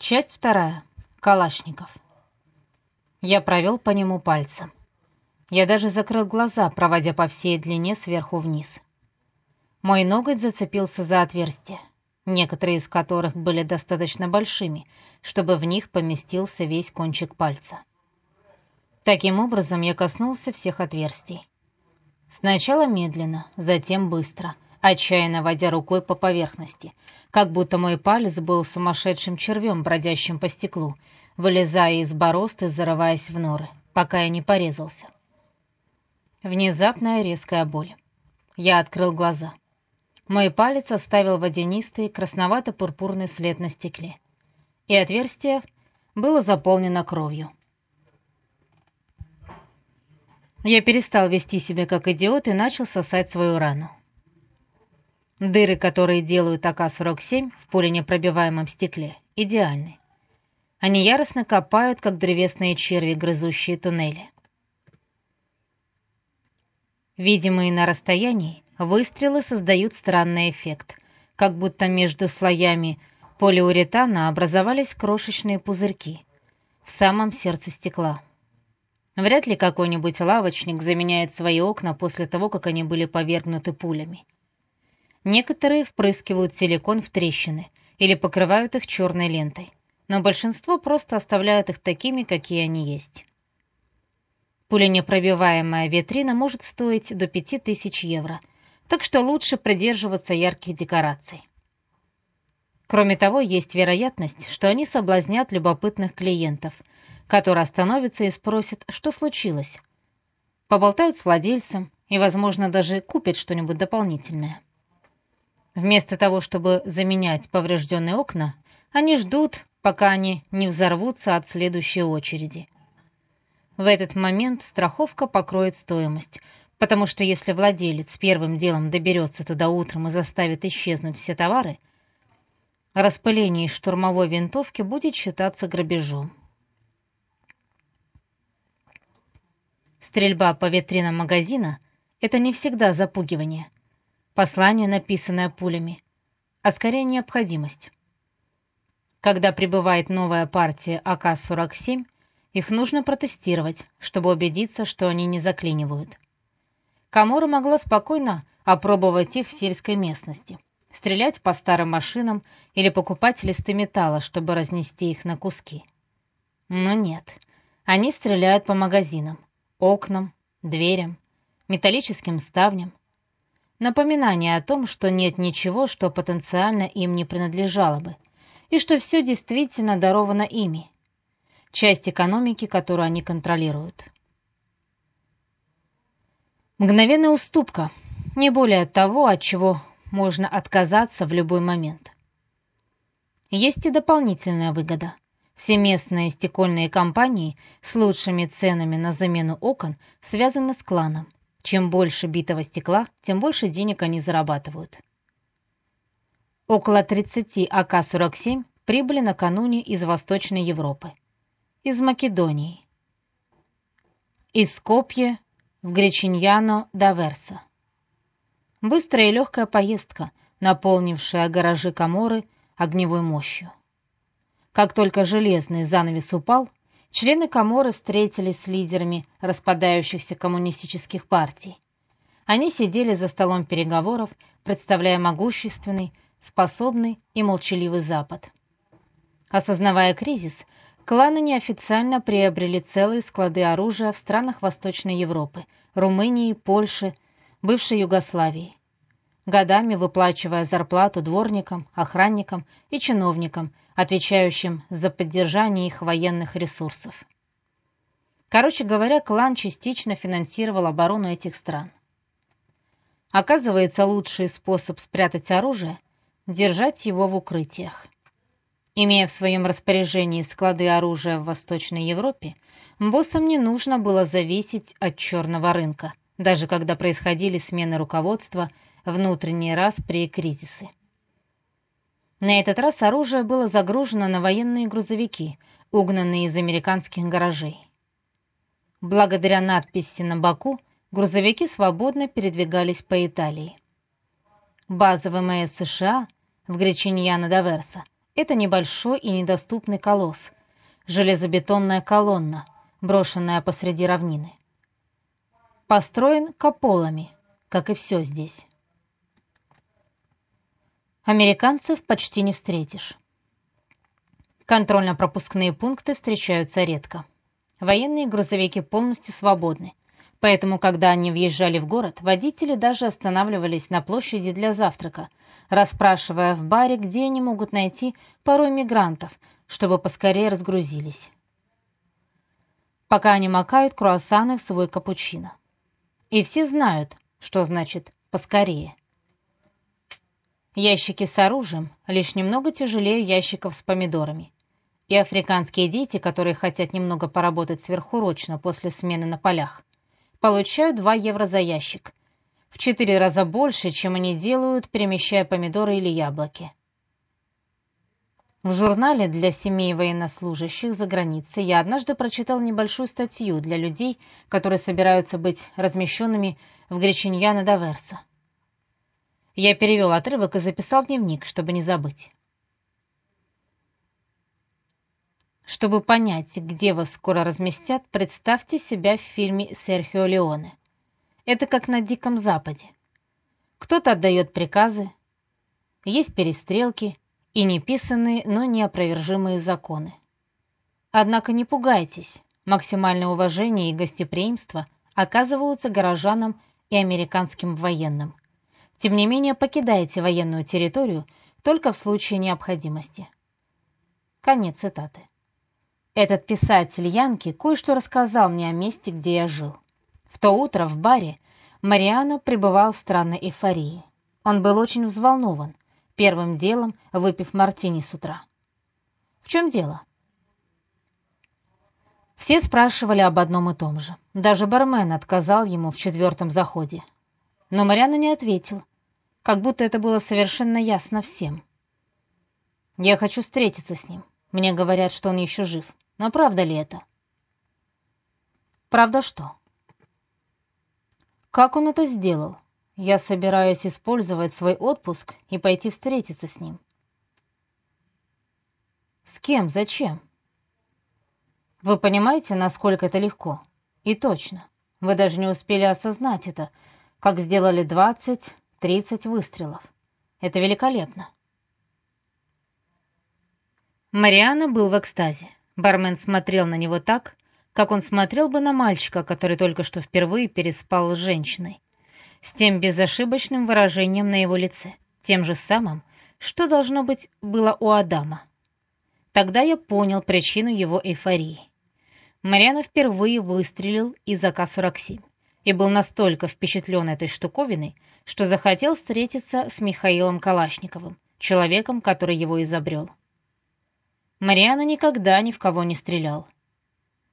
Часть вторая. Калашников. Я провел по нему пальцем. Я даже закрыл глаза, проводя по всей длине сверху вниз. Мой ноготь зацепился за отверстие, некоторые из которых были достаточно большими, чтобы в них поместился весь кончик пальца. Таким образом, я коснулся всех отверстий. Сначала медленно, затем быстро, отчаянно водя рукой по поверхности, как будто мой палец был сумасшедшим червем, бродящим по стеклу, вылезая из борозд и зарываясь в норы, пока я не порезался. Внезапная резкая боль. Я открыл глаза. Мой палец оставил водянистый красновато-пурпурный след на стекле, и отверстие было заполнено кровью. Я перестал вести себя как идиот и начал сосать свою рану. Дыры, которые делают АК-47 в пуленепробиваемом стекле, идеальны. Они яростно копают, как древесные черви, грызущие туннели. Видимые на расстоянии, выстрелы создают странный эффект, как будто между слоями полиуретана образовались крошечные пузырьки в самом сердце стекла. Вряд ли какой-нибудь лавочник заменяет свои окна после того, как они были повергнуты пулями. Некоторые впрыскивают силикон в трещины или покрывают их черной лентой, но большинство просто оставляют их такими, какие они есть. Пуленепробиваемая витрина может стоить до 5000 евро, так что лучше придерживаться ярких декораций. Кроме того, есть вероятность, что они соблазнят любопытных клиентов, которые остановятся и спросят, что случилось. Поболтают с владельцем и, возможно, даже купят что-нибудь дополнительное. Вместо того, чтобы заменять поврежденные окна, они ждут, пока они не взорвутся от следующей очереди. В этот момент страховка покроет стоимость, потому что если владелец первым делом доберется туда утром и заставит исчезнуть все товары, распыление из штурмовой винтовки будет считаться грабежом. Стрельба по витринам магазина – это не всегда запугивание – послание, написанное пулями, а скорее необходимость. Когда прибывает новая партия АК-47, их нужно протестировать, чтобы убедиться, что они не заклинивают. Камора могла спокойно опробовать их в сельской местности, стрелять по старым машинам или покупать листы металла, чтобы разнести их на куски. Но нет, они стреляют по магазинам, окнам, дверям, металлическим ставням, Напоминание о том, что нет ничего, что потенциально им не принадлежало бы, и что все действительно даровано ими. Часть экономики, которую они контролируют. Мгновенная уступка, не более того, от чего можно отказаться в любой момент. Есть и дополнительная выгода. Все местные стекольные компании с лучшими ценами на замену окон связаны с кланом – чем больше битого стекла, тем больше денег они зарабатывают. Около 30 АК-47 прибыли накануне из Восточной Европы, из Македонии, из Скопье в Гречиньяно до Верса. Быстрая и легкая поездка, наполнившая гаражи Каморы огневой мощью. Как только железный занавес упал, Члены Каморы встретились с лидерами распадающихся коммунистических партий. Они сидели за столом переговоров, представляя могущественный, способный и молчаливый Запад. Осознавая кризис, кланы неофициально приобрели целые склады оружия в странах Восточной Европы, Румынии, Польши, бывшей Югославии, годами выплачивая зарплату дворникам, охранникам и чиновникам, отвечающим за поддержание их военных ресурсов. Короче говоря, клан частично финансировал оборону этих стран. Оказывается, лучший способ спрятать оружие – держать его в укрытиях. Имея в своем распоряжении склады оружия в Восточной Европе, боссам не нужно было зависеть от черного рынка, даже когда происходили смены руководства, внутренние распри и кризисы. На этот раз оружие было загружено на военные грузовики, угнанные из американских гаражей. Благодаря надписи на боку грузовики свободно передвигались по Италии. База ВМС США в Гречиньяно-да-Верса Это небольшой и недоступный колосс, железобетонная колонна, брошенная посреди равнины. Построен каполами, как и все здесь. Американцев почти не встретишь. Контрольно-пропускные пункты встречаются редко. Военные грузовики полностью свободны, поэтому, когда они въезжали в город, водители даже останавливались на площади для завтрака, расспрашивая в баре, где они могут найти пару мигрантов, чтобы поскорее разгрузились. Пока они макают круассаны в свой капучино. И все знают, что значит «поскорее». Ящики с оружием лишь немного тяжелее ящиков с помидорами. И африканские дети, которые хотят немного поработать сверхурочно после смены на полях, получают 2 евро за ящик. В 4 раза больше, чем они делают, перемещая помидоры или яблоки. В журнале для семей военнослужащих за границей я однажды прочитал небольшую статью для людей, которые собираются быть размещенными в Гречиньяно Даверса. Я перевел отрывок и записал дневник, чтобы не забыть. Чтобы понять, где вас скоро разместят, представьте себя в фильме Серхио Леоне. Это как на Диком Западе. Кто-то отдает приказы, есть перестрелки и неписанные, но неопровержимые законы. Однако не пугайтесь, максимальное уважение и гостеприимство оказываются горожанам и американским военным. Тем не менее, покидайте военную территорию только в случае необходимости. Конец цитаты. Этот писатель Янки кое-что рассказал мне о месте, где я жил. В то утро в баре Мариано пребывал в странной эйфории. Он был очень взволнован, первым делом выпив мартини с утра. В чем дело? Все спрашивали об одном и том же. Даже бармен отказал ему в четвертом заходе. Но Мариано не ответил, как будто это было совершенно ясно всем. Я хочу встретиться с ним. Мне говорят, что он еще жив. Но правда ли это? Правда что? Как он это сделал? Я собираюсь использовать свой отпуск и пойти встретиться с ним. С кем? Зачем? Вы понимаете, насколько это легко? И точно. Вы даже не успели осознать это, как сделали двадцать, тридцать выстрелов. Это великолепно. Мариана был в экстазе. Бармен смотрел на него так, как он смотрел бы на мальчика, который только что впервые переспал с женщиной с тем безошибочным выражением на его лице, тем же самым, что должно быть было у Адама. Тогда я понял причину его эйфории. Мариана впервые выстрелил из АК-47 и был настолько впечатлен этой штуковиной, что захотел встретиться с Михаилом Калашниковым, человеком, который его изобрел. Мариана никогда ни в кого не стрелял.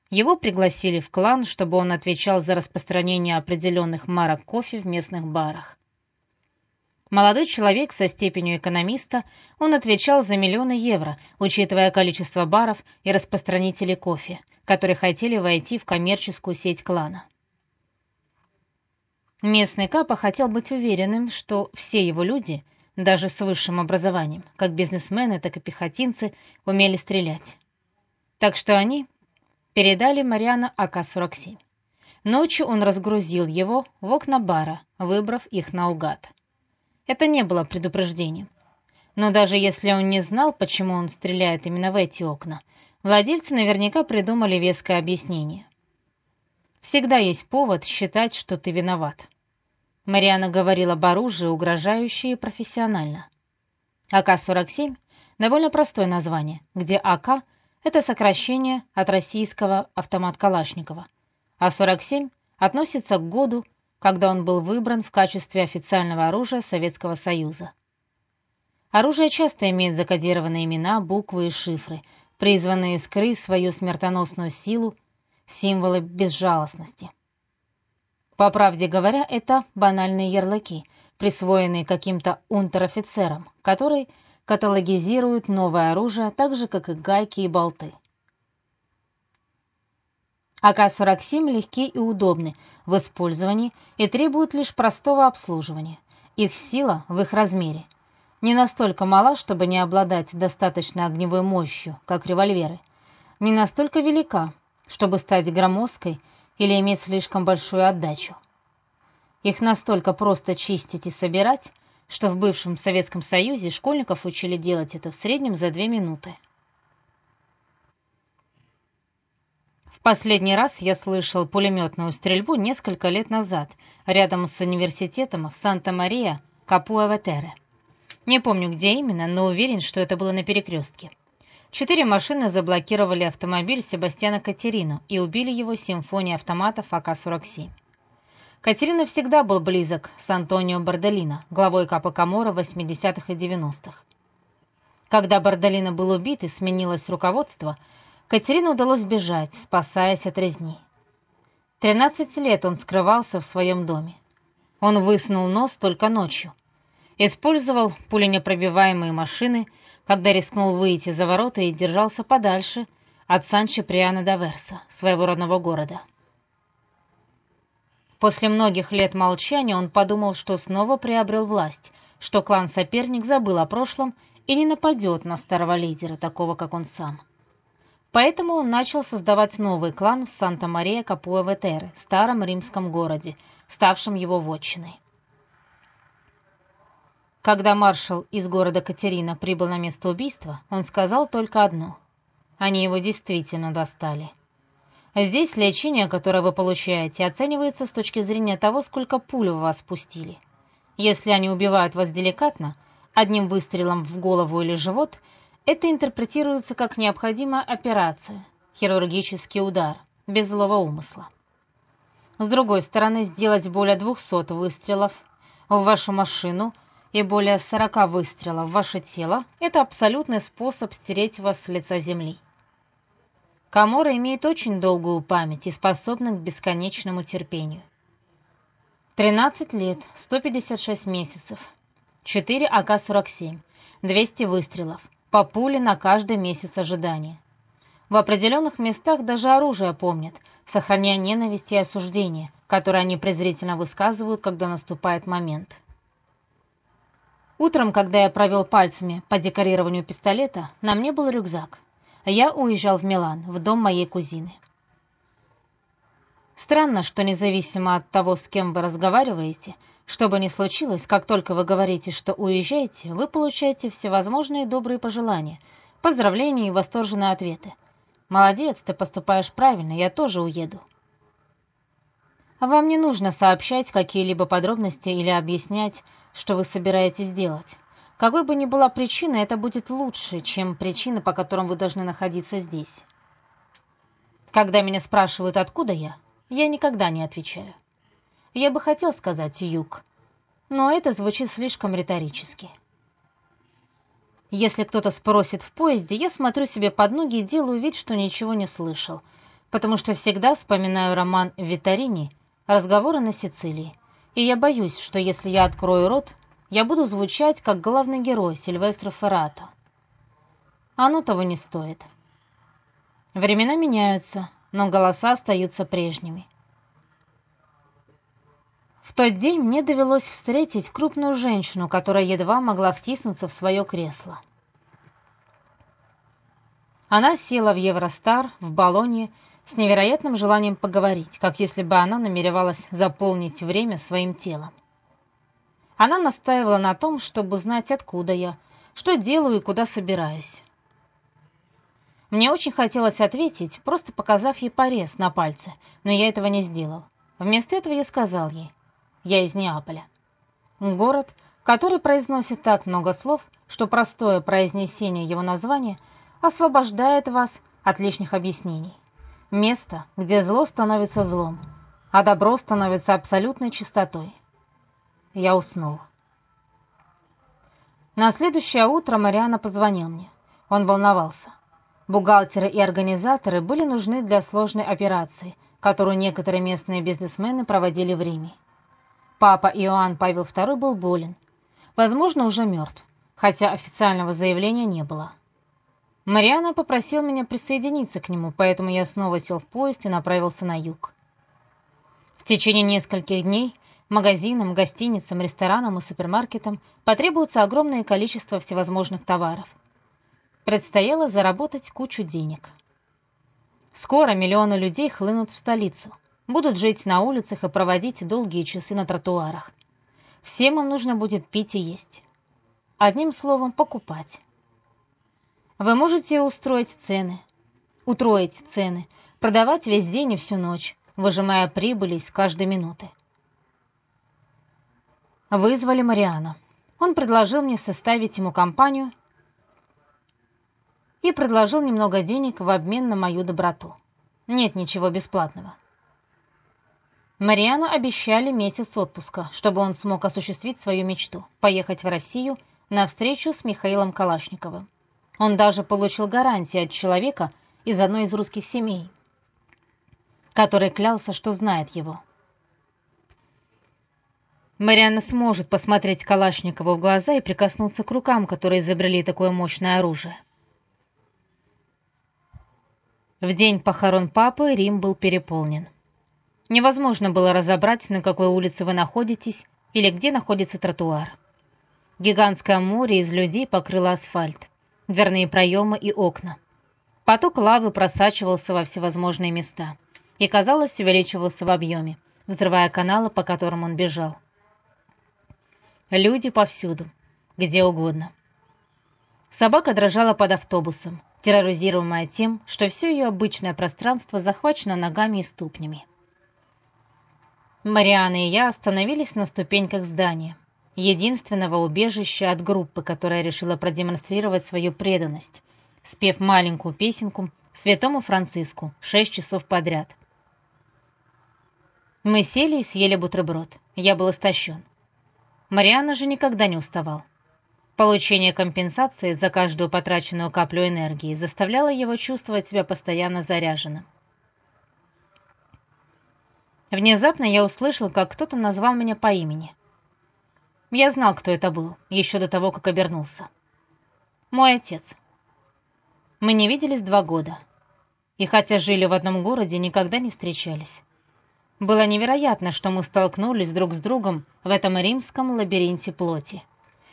Его пригласили в клан, чтобы он отвечал за распространение определенных марок кофе в местных барах. Молодой человек со степенью экономиста, он отвечал за миллионы евро, учитывая количество баров и распространителей кофе, которые хотели войти в коммерческую сеть клана. Местный Капа хотел быть уверенным, что все его люди, даже с высшим образованием, как бизнесмены, так и пехотинцы, умели стрелять. Так что они передали Мариана АК-47. Ночью он разгрузил его в окна бара, выбрав их наугад. Это не было предупреждением. Но даже если он не знал, почему он стреляет именно в эти окна, владельцы наверняка придумали веское объяснение. Всегда есть повод считать, что ты виноват. Мариана говорила об оружии угрожающе и профессионально. АК-47 – довольно простое название, где АК – это сокращение от российского автомат Калашникова, а 47 относится к году, когда он был выбран в качестве официального оружия Советского Союза. Оружие часто имеет закодированные имена, буквы и шифры, призванные скрыть свою смертоносную силу, символы безжалостности. По правде говоря, это банальные ярлыки, присвоенные каким-то унтер-офицером, который – каталогизируют новое оружие, так же, как и гайки и болты. АК-47 легки и удобны в использовании и требуют лишь простого обслуживания. Их сила в их размере. Не настолько мала, чтобы не обладать достаточно огневой мощью, как револьверы. Не настолько велика, чтобы стать громоздкой или иметь слишком большую отдачу. Их настолько просто чистить и собирать, что в бывшем Советском Союзе школьников учили делать это в среднем за две минуты. В последний раз я слышал пулеметную стрельбу несколько лет назад, рядом с университетом в Санта-Мария, Капуа-Ветере. Не помню, где именно, но уверен, что это было на перекрестке. Четыре машины заблокировали автомобиль Себастьяна Катерину и убили его симфонией автоматов АК-47. Катерина всегда был близок с Антонио Бордолино, главой Капа Камора 80-х и 90-х. Когда Бордолино был убит и сменилось руководство, Катерине удалось бежать, спасаясь от резни. 13 лет он скрывался в своем доме. Он высунул нос только ночью. Использовал пуленепробиваемые машины, когда рискнул выйти за ворота и держался подальше от Сан-Чиприано-да-Верса, своего родного города. После многих лет молчания он подумал, что снова приобрел власть, что клан-соперник забыл о прошлом и не нападет на старого лидера, такого как он сам. Поэтому он начал создавать новый клан в Санта-Мария-Капуа-Ветере, старом римском городе, ставшем его вотчиной. Когда маршал из города Катерина прибыл на место убийства, он сказал только одно. Они его действительно достали. Здесь лечение, которое вы получаете, оценивается с точки зрения того, сколько пуль в вас пустили. Если они убивают вас деликатно, одним выстрелом в голову или живот, это интерпретируется как необходимая операция, хирургический удар, без злого умысла. С другой стороны, сделать более 200 выстрелов в вашу машину и более 40 выстрелов в ваше тело – это абсолютный способ стереть вас с лица земли. Камора имеет очень долгую память и способна к бесконечному терпению. 13 лет, 156 месяцев, 4 АК-47, 200 выстрелов, по пуле на каждый месяц ожидания. В определенных местах даже оружие помнят, сохраняя ненависть и осуждение, которые они презрительно высказывают, когда наступает момент. Утром, когда я провел пальцами по декорированию пистолета, на мне был рюкзак я уезжал в Милан, в дом моей кузины. Странно, что независимо от того, с кем вы разговариваете, что бы ни случилось, как только вы говорите, что уезжаете, вы получаете всевозможные добрые пожелания, поздравления и восторженные ответы. «Молодец, ты поступаешь правильно, я тоже уеду». Вам не нужно сообщать какие-либо подробности или объяснять, что вы собираетесь делать. Какой бы ни была причина, это будет лучше, чем причина, по которым вы должны находиться здесь. Когда меня спрашивают, откуда я, я никогда не отвечаю. Я бы хотел сказать «юг», но это звучит слишком риторически. Если кто-то спросит в поезде, я смотрю себе под ноги и делаю вид, что ничего не слышал, потому что всегда вспоминаю роман Витарини «Разговоры на Сицилии», и я боюсь, что если я открою рот, я буду звучать как главный герой Сильвестра Феррато. Оно того не стоит. Времена меняются, но голоса остаются прежними. В тот день мне довелось встретить крупную женщину, которая едва могла втиснуться в свое кресло. Она села в Евростар в Болонье с невероятным желанием поговорить, как если бы она намеревалась заполнить время своим телом. Она настаивала на том, чтобы знать, откуда я, что делаю и куда собираюсь. Мне очень хотелось ответить, просто показав ей порез на пальце, но я этого не сделал. Вместо этого я сказал ей, я из Неаполя. Город, который произносит так много слов, что простое произнесение его названия освобождает вас от лишних объяснений. Место, где зло становится злом, а добро становится абсолютной чистотой я уснул. На следующее утро Мариана позвонил мне. Он волновался. Бухгалтеры и организаторы были нужны для сложной операции, которую некоторые местные бизнесмены проводили в Риме. Папа Иоанн Павел II был болен. Возможно, уже мертв, хотя официального заявления не было. Мариана попросил меня присоединиться к нему, поэтому я снова сел в поезд и направился на юг. В течение нескольких дней Магазинам, гостиницам, ресторанам и супермаркетам потребуется огромное количество всевозможных товаров. Предстояло заработать кучу денег. Скоро миллионы людей хлынут в столицу, будут жить на улицах и проводить долгие часы на тротуарах. Всем им нужно будет пить и есть. Одним словом, покупать. Вы можете устроить цены, утроить цены, продавать весь день и всю ночь, выжимая прибыль из каждой минуты. Вызвали Мариана. Он предложил мне составить ему компанию и предложил немного денег в обмен на мою доброту. Нет ничего бесплатного. Мариану обещали месяц отпуска, чтобы он смог осуществить свою мечту – поехать в Россию на встречу с Михаилом Калашниковым. Он даже получил гарантии от человека из одной из русских семей, который клялся, что знает его. Марианна сможет посмотреть Калашникову в глаза и прикоснуться к рукам, которые изобрели такое мощное оружие. В день похорон папы Рим был переполнен. Невозможно было разобрать, на какой улице вы находитесь или где находится тротуар. Гигантское море из людей покрыло асфальт, дверные проемы и окна. Поток лавы просачивался во всевозможные места и, казалось, увеличивался в объеме, взрывая каналы, по которым он бежал. Люди повсюду, где угодно. Собака дрожала под автобусом, терроризируемая тем, что все ее обычное пространство захвачено ногами и ступнями. Мариана и я остановились на ступеньках здания, единственного убежища от группы, которая решила продемонстрировать свою преданность, спев маленькую песенку святому Франциску шесть часов подряд. Мы сели и съели бутерброд. Я был истощен. Мариана же никогда не уставал. Получение компенсации за каждую потраченную каплю энергии заставляло его чувствовать себя постоянно заряженным. Внезапно я услышал, как кто-то назвал меня по имени. Я знал, кто это был, еще до того, как обернулся. Мой отец. Мы не виделись два года. И хотя жили в одном городе, никогда не встречались. Было невероятно, что мы столкнулись друг с другом в этом римском лабиринте плоти.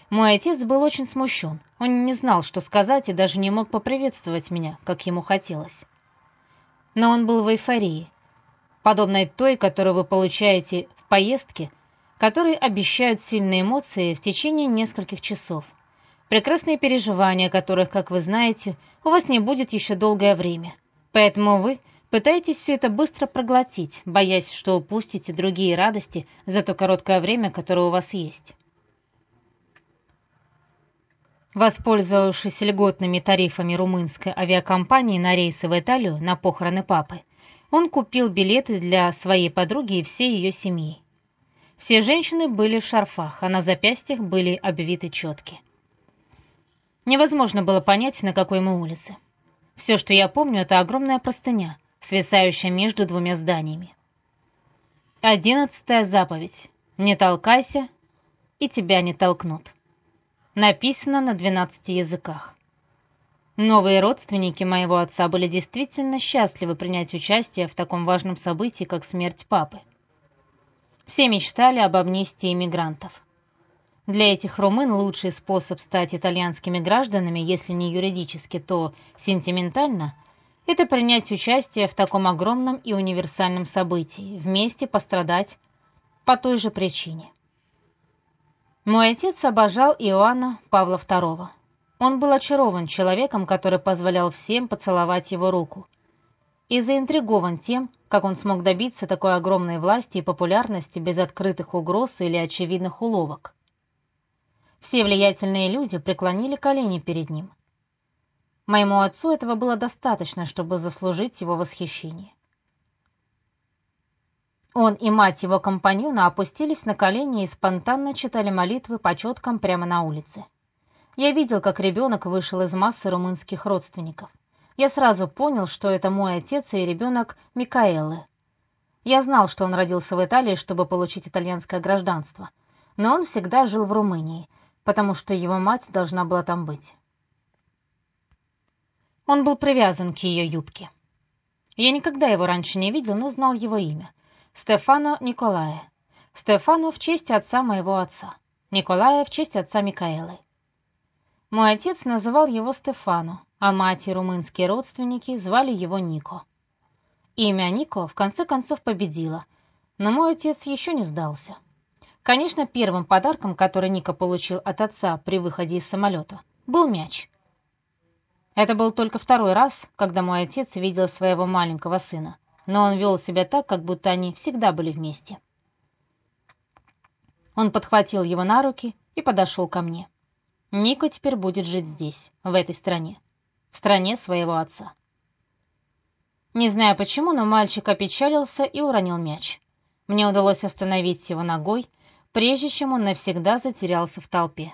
Мой отец был очень смущен. Он не знал, что сказать, и даже не мог поприветствовать меня, как ему хотелось. Но он был в эйфории, подобной той, которую вы получаете в поездке, которые обещают сильные эмоции в течение нескольких часов. Прекрасные переживания, которых, как вы знаете, у вас не будет еще долгое время. Поэтому вы Пытаетесь все это быстро проглотить, боясь, что упустите другие радости за то короткое время, которое у вас есть. Воспользовавшись льготными тарифами румынской авиакомпании на рейсы в Италию на похороны папы, он купил билеты для своей подруги и всей ее семьи. Все женщины были в шарфах, а на запястьях были обвиты четки. Невозможно было понять, на какой мы улице. Все, что я помню, это огромная простыня, свисающая между двумя зданиями. Одиннадцатая заповедь. Не толкайся, и тебя не толкнут. Написано на двенадцати языках. Новые родственники моего отца были действительно счастливы принять участие в таком важном событии, как смерть папы. Все мечтали об амнистии иммигрантов. Для этих румын лучший способ стать итальянскими гражданами, если не юридически, то сентиментально, это принять участие в таком огромном и универсальном событии, вместе пострадать по той же причине. Мой отец обожал Иоанна Павла II. Он был очарован человеком, который позволял всем поцеловать его руку, и заинтригован тем, как он смог добиться такой огромной власти и популярности без открытых угроз или очевидных уловок. Все влиятельные люди преклонили колени перед ним – Моему отцу этого было достаточно, чтобы заслужить его восхищение. Он и мать его компаньона опустились на колени и спонтанно читали молитвы по четкам прямо на улице. Я видел, как ребенок вышел из массы румынских родственников. Я сразу понял, что это мой отец и ребенок Микаэлы. Я знал, что он родился в Италии, чтобы получить итальянское гражданство, но он всегда жил в Румынии, потому что его мать должна была там быть. Он был привязан к ее юбке. Я никогда его раньше не видел, но знал его имя. Стефано Николая. Стефано в честь отца моего отца, Николая в честь отца Микаэлы. Мой отец называл его Стефано, а мать и румынские родственники звали его Нико. Имя Нико в конце концов победило, но мой отец еще не сдался. Конечно, первым подарком, который Ника получил от отца при выходе из самолета, был мяч. Это был только второй раз, когда мой отец видел своего маленького сына, но он вел себя так, как будто они всегда были вместе. Он подхватил его на руки и подошел ко мне. Ника теперь будет жить здесь, в этой стране, в стране своего отца. Не знаю почему, но мальчик опечалился и уронил мяч. Мне удалось остановить его ногой, прежде чем он навсегда затерялся в толпе.